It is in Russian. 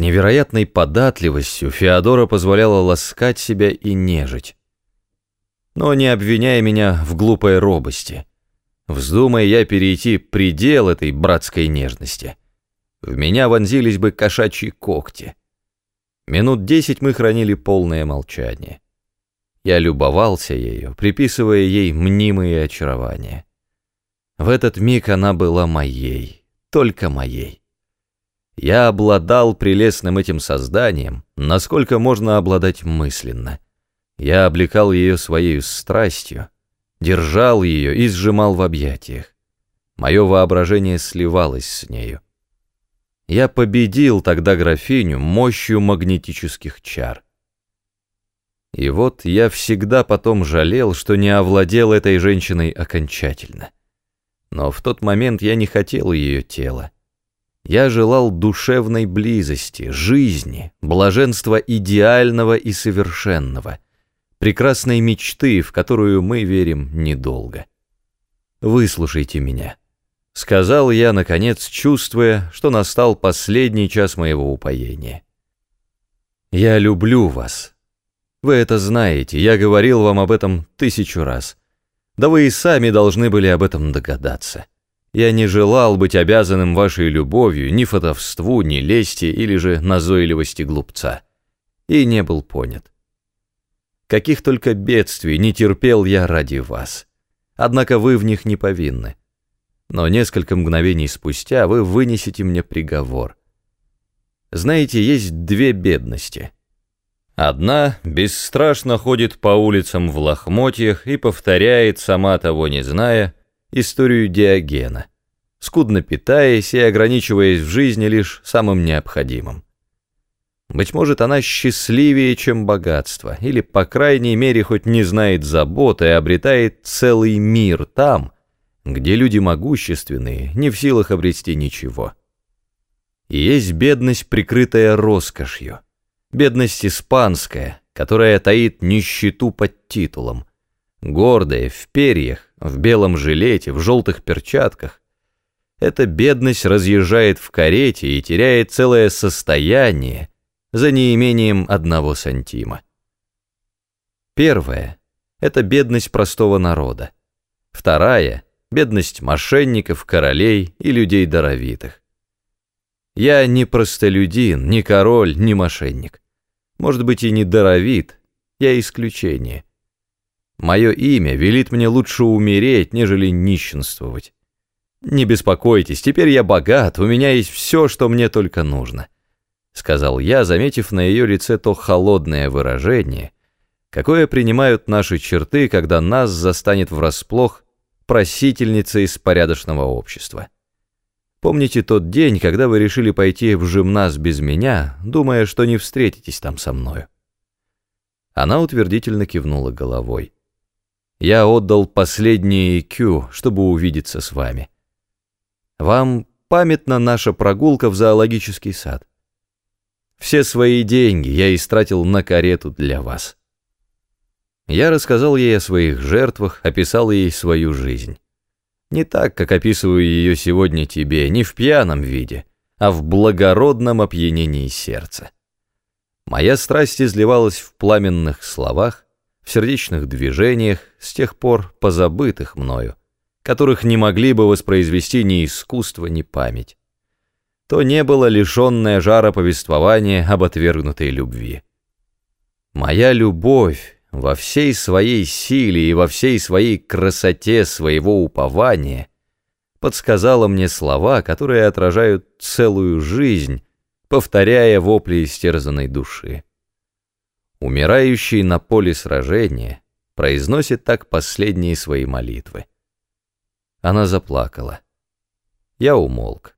Невероятной податливостью Феодора позволяла ласкать себя и нежить. Но не обвиняя меня в глупой робости, вздумая я перейти предел этой братской нежности, в меня вонзились бы кошачьи когти. Минут десять мы хранили полное молчание. Я любовался ею, приписывая ей мнимые очарования. В этот миг она была моей, только моей. Я обладал прелестным этим созданием, насколько можно обладать мысленно. Я облекал ее своей страстью, держал ее и сжимал в объятиях. Мое воображение сливалось с нею. Я победил тогда графиню мощью магнетических чар. И вот я всегда потом жалел, что не овладел этой женщиной окончательно. Но в тот момент я не хотел ее тела. Я желал душевной близости, жизни, блаженства идеального и совершенного, прекрасной мечты, в которую мы верим недолго. Выслушайте меня. Сказал я, наконец, чувствуя, что настал последний час моего упоения. Я люблю вас, вы это знаете, я говорил вам об этом тысячу раз. Да вы и сами должны были об этом догадаться. Я не желал быть обязанным вашей любовью, ни фотовству, ни лести или же назойливости глупца. И не был понят. Каких только бедствий не терпел я ради вас. Однако вы в них не повинны. Но несколько мгновений спустя вы вынесете мне приговор. Знаете, есть две бедности — Одна бесстрашно ходит по улицам в лохмотьях и повторяет, сама того не зная, историю Диогена, скудно питаясь и ограничиваясь в жизни лишь самым необходимым. Быть может, она счастливее, чем богатство, или, по крайней мере, хоть не знает заботы и обретает целый мир там, где люди могущественные, не в силах обрести ничего. И есть бедность, прикрытая роскошью — Бедность испанская, которая таит нищету под титулом. Гордая, в перьях, в белом жилете, в желтых перчатках. Эта бедность разъезжает в карете и теряет целое состояние за неимением одного сантима. Первая — это бедность простого народа. Вторая — бедность мошенников, королей и людей даровитых. Я не простолюдин, не король, не мошенник. Может быть, и не даровит, я исключение. Мое имя велит мне лучше умереть, нежели нищенствовать. Не беспокойтесь, теперь я богат, у меня есть все, что мне только нужно. Сказал я, заметив на ее лице то холодное выражение, какое принимают наши черты, когда нас застанет врасплох просительница из порядочного общества. Помните тот день, когда вы решили пойти в жимназ без меня, думая, что не встретитесь там со мною?» Она утвердительно кивнула головой. «Я отдал последнее IQ, чтобы увидеться с вами. Вам памятна наша прогулка в зоологический сад. Все свои деньги я истратил на карету для вас». Я рассказал ей о своих жертвах, описал ей свою жизнь. Не так, как описываю ее сегодня тебе, не в пьяном виде, а в благородном опьянении сердца. Моя страсть изливалась в пламенных словах, в сердечных движениях, с тех пор позабытых мною, которых не могли бы воспроизвести ни искусство, ни память. То не было лишенное жара повествования об отвергнутой любви. Моя любовь, во всей своей силе и во всей своей красоте своего упования подсказала мне слова, которые отражают целую жизнь, повторяя вопли истерзанной души. Умирающий на поле сражения произносит так последние свои молитвы. Она заплакала. Я умолк.